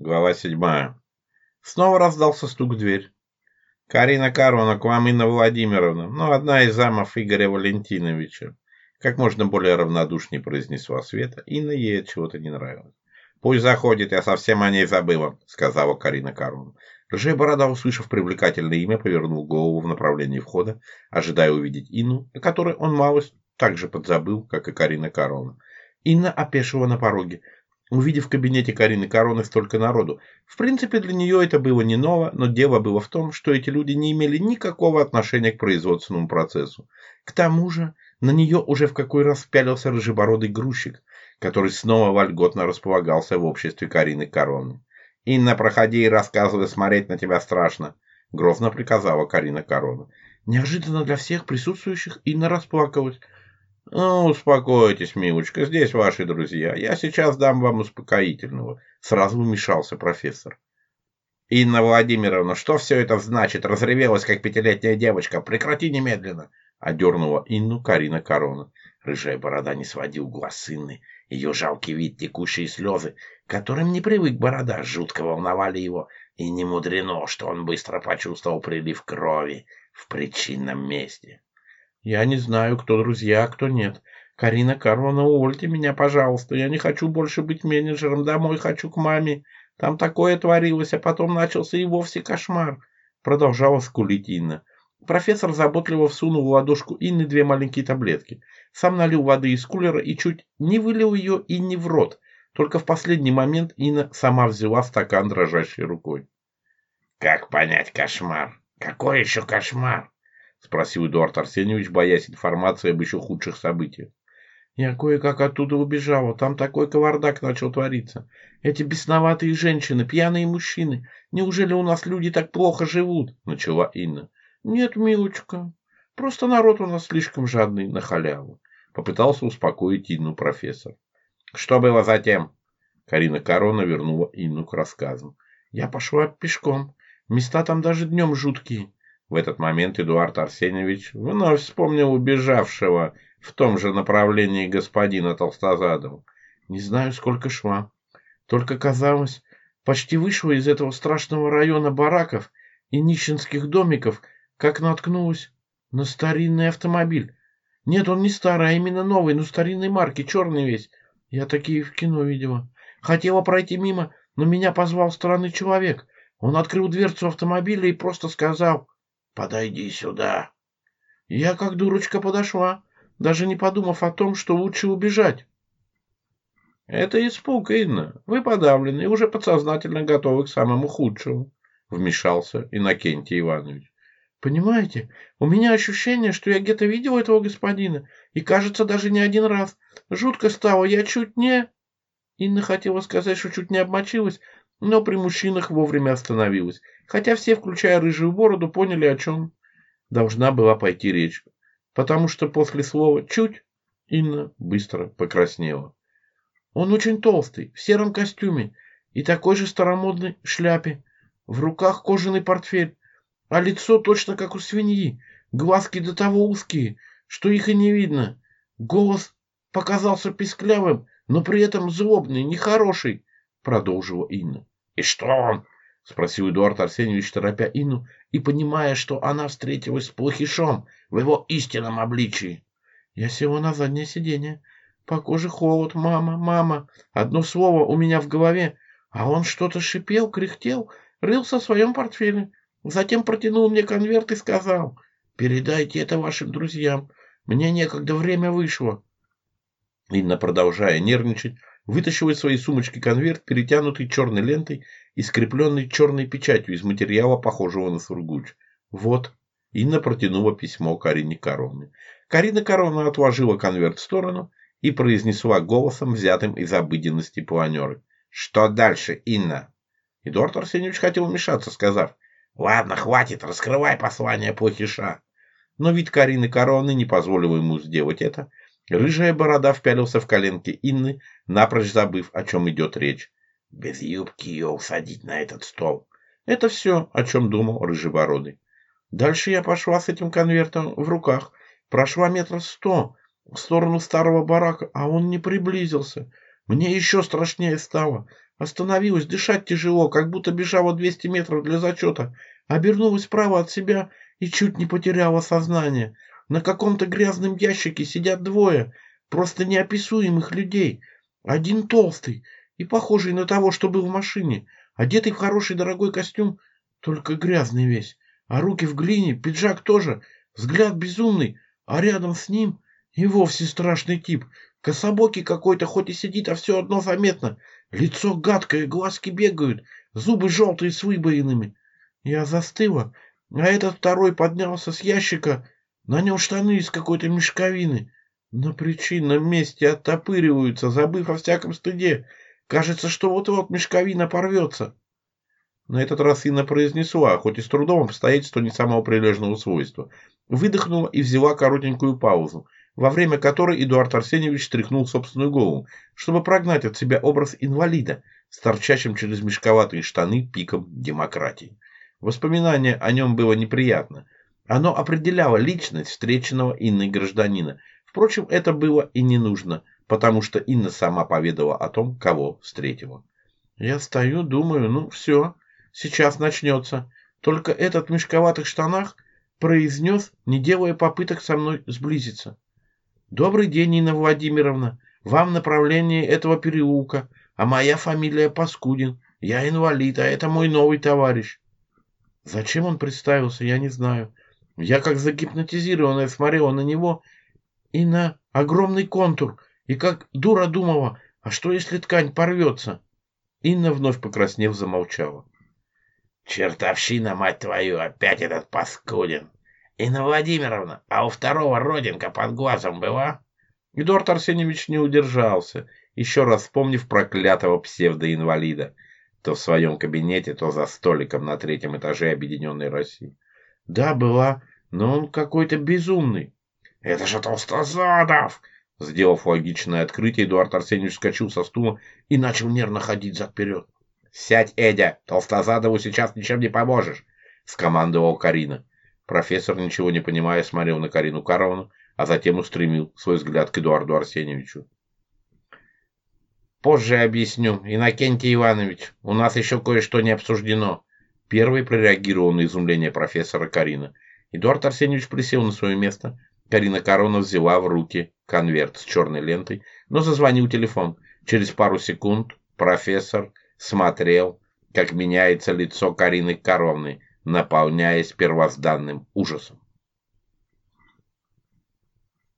Глава седьмая. Снова раздался стук в дверь. «Карина Карвана, к вам Инна Владимировна, но ну, одна из замов Игоря Валентиновича». Как можно более равнодушнее произнесла Света, Инна ей от чего-то не нравилось. «Пусть заходит, я совсем о ней забыла», — сказала Карина Карвана. Рыжая борода, услышав привлекательное имя, повернул голову в направлении входа, ожидая увидеть Инну, о которой он малость так же подзабыл, как и Карина Карловна. Инна опешила на пороге. Увидев в кабинете Карины Короны столько народу, в принципе для нее это было не ново, но дело было в том, что эти люди не имели никакого отношения к производственному процессу. К тому же на нее уже в какой раз пялился рыжебородый грузчик, который снова вольготно располагался в обществе Карины Короны. «Инна, проходи и рассказывай, смотреть на тебя страшно», — грозно приказала Карина Корона. Неожиданно для всех присутствующих Инна расплакалась. Ну, успокойтесь, милочка, здесь ваши друзья. Я сейчас дам вам успокоительного. Сразу вмешался профессор. Инна Владимировна, что все это значит? Разревелась, как пятилетняя девочка. Прекрати немедленно. Одернула Инну Карина Корона. Рыжая борода не сводил глаз с Инны. Ее жалкий вид, текущие слезы, которым не привык борода, жутко волновали его. И не мудрено, что он быстро почувствовал прилив крови в причинном месте. Я не знаю, кто друзья, а кто нет. Карина Карловна, увольте меня, пожалуйста. Я не хочу больше быть менеджером. Домой хочу к маме. Там такое творилось, а потом начался и вовсе кошмар. Продолжала скулить Инна. Профессор заботливо всунул в ладошку Инны две маленькие таблетки. Сам налил воды из кулера и чуть не вылил ее и не в рот. Только в последний момент Инна сама взяла стакан дрожащей рукой. «Как понять кошмар? Какой еще кошмар?» — спросил Эдуард Арсеньевич, боясь информации об еще худших событиях. «Я кое-как оттуда убежала. Там такой кавардак начал твориться. Эти бесноватые женщины, пьяные мужчины. Неужели у нас люди так плохо живут?» — начала Инна. «Нет, милочка. Просто народ у нас слишком жадный на халяву», — попытался успокоить Инну профессор. «Что было затем?» Карина Корона вернула Инну к рассказам. «Я пошла пешком. Места там даже днем жуткие. В этот момент Эдуард Арсеньевич вновь вспомнил убежавшего в том же направлении господина Толстозадова. Не знаю, сколько шла. Только казалось, почти вышла из этого страшного района бараков и нищенских домиков, как наткнулась на старинный автомобиль. Нет, он не старый, а именно новый, но старинной марки, черный весь. Я такие в кино видела. Хотела пройти мимо, но меня позвал странный человек. Он открыл дверцу автомобиля и просто сказал подойди сюда. Я как дурочка подошла, даже не подумав о том, что лучше убежать. Это испуг, Инна. Вы подавлены и уже подсознательно готовы к самому худшему, вмешался Иннокентий Иванович. Понимаете, у меня ощущение, что я где-то видел этого господина, и, кажется, даже не один раз. Жутко стало, я чуть не... Инна хотела сказать, что чуть не обмочилась, но при мужчинах вовремя остановилась, хотя все, включая рыжую бороду, поняли, о чем должна была пойти речь, потому что после слова «чуть» Инна быстро покраснела. Он очень толстый, в сером костюме и такой же старомодной шляпе, в руках кожаный портфель, а лицо точно как у свиньи, глазки до того узкие, что их и не видно. Голос показался писклявым, но при этом злобный, нехороший, продолжила Инна. «И что он?» — спросил Эдуард Арсеньевич, торопя Инну и понимая, что она встретилась с плохишом в его истинном обличии. «Я села на заднее сиденье. По коже холод. Мама, мама. Одно слово у меня в голове. А он что-то шипел, кряхтел, рылся в своем портфеле. Затем протянул мне конверт и сказал, «Передайте это вашим друзьям. Мне некогда время вышло». Инна, продолжая нервничать, вытащил из своей сумочки конверт, перетянутый черной лентой и скрепленный черной печатью из материала, похожего на сургуч. «Вот». Инна протянула письмо Карине Короне. Карина Коровна отложила конверт в сторону и произнесла голосом, взятым из обыденности планеры. «Что дальше, Инна?» Эдуард Арсеньевич хотел вмешаться, сказав, «Ладно, хватит, раскрывай послание плохиша». Но вид Карины Короны не позволил ему сделать это, Рыжая борода впялился в коленки Инны, напрочь забыв, о чем идет речь. Без юбки ее усадить на этот стол. Это все, о чем думал Рыжебородый. Дальше я пошла с этим конвертом в руках. Прошла метров сто в сторону старого барака, а он не приблизился. Мне еще страшнее стало. Остановилась, дышать тяжело, как будто бежала 200 метров для зачета. Обернулась справа от себя и чуть не потеряла сознание. На каком-то грязном ящике сидят двое, просто неописуемых людей. Один толстый и похожий на того, что был в машине, одетый в хороший дорогой костюм, только грязный весь, а руки в глине, пиджак тоже, взгляд безумный, а рядом с ним и вовсе страшный тип, кособокий какой-то, хоть и сидит, а все одно заметно, лицо гадкое, глазки бегают, зубы желтые с выбоинами. Я застыла, а этот второй поднялся с ящика на Нанял штаны из какой-то мешковины. На причинном месте оттопыриваются, забыв о всяком стыде. Кажется, что вот-вот мешковина порвется. На этот раз Инна произнесла, хоть и с трудом обстоятельства не самого прилежного свойства. Выдохнула и взяла коротенькую паузу, во время которой Эдуард Арсеньевич стряхнул собственную голову, чтобы прогнать от себя образ инвалида с торчащим через мешковатые штаны пиком демократии. Воспоминание о нем было неприятно, оно определяло личность встреченного Инной гражданина. Впрочем, это было и не нужно, потому что Инна сама поведала о том, кого встретила. Я стою, думаю, ну все, сейчас начнется. Только этот в мешковатых штанах произнес, не делая попыток со мной сблизиться. «Добрый день, Инна Владимировна. Вам направление этого переулка, а моя фамилия Паскудин. Я инвалид, а это мой новый товарищ». Зачем он представился, я не знаю. Я как загипнотизированная смотрела на него и на огромный контур, и как дура думала, а что если ткань порвется? Инна вновь покраснев замолчала. «Чертовщина, мать твою, опять этот паскудин! Инна Владимировна, а у второго родинка под глазом была?» Эдуард Арсеньевич не удержался, еще раз вспомнив проклятого псевдоинвалида, то в своем кабинете, то за столиком на третьем этаже Объединенной России. Да, была, но он какой-то безумный. Это же Толстозадов! Сделав логичное открытие, Эдуард Арсеньевич вскочил со стула и начал нервно ходить зад-вперед. «Сядь, Эдя! Толстозадову сейчас ничем не поможешь!» — скомандовал Карина. Профессор, ничего не понимая, смотрел на Карину Карловну, а затем устремил свой взгляд к Эдуарду Арсеньевичу. «Позже объясню, Иннокентий Иванович, у нас еще кое-что не обсуждено», Первый прореагировал на изумление профессора Карина. Эдуард Арсеньевич присел на свое место. Карина Корона взяла в руки конверт с черной лентой, но зазвонил телефон. Через пару секунд профессор смотрел, как меняется лицо Карины Короны, наполняясь первозданным ужасом.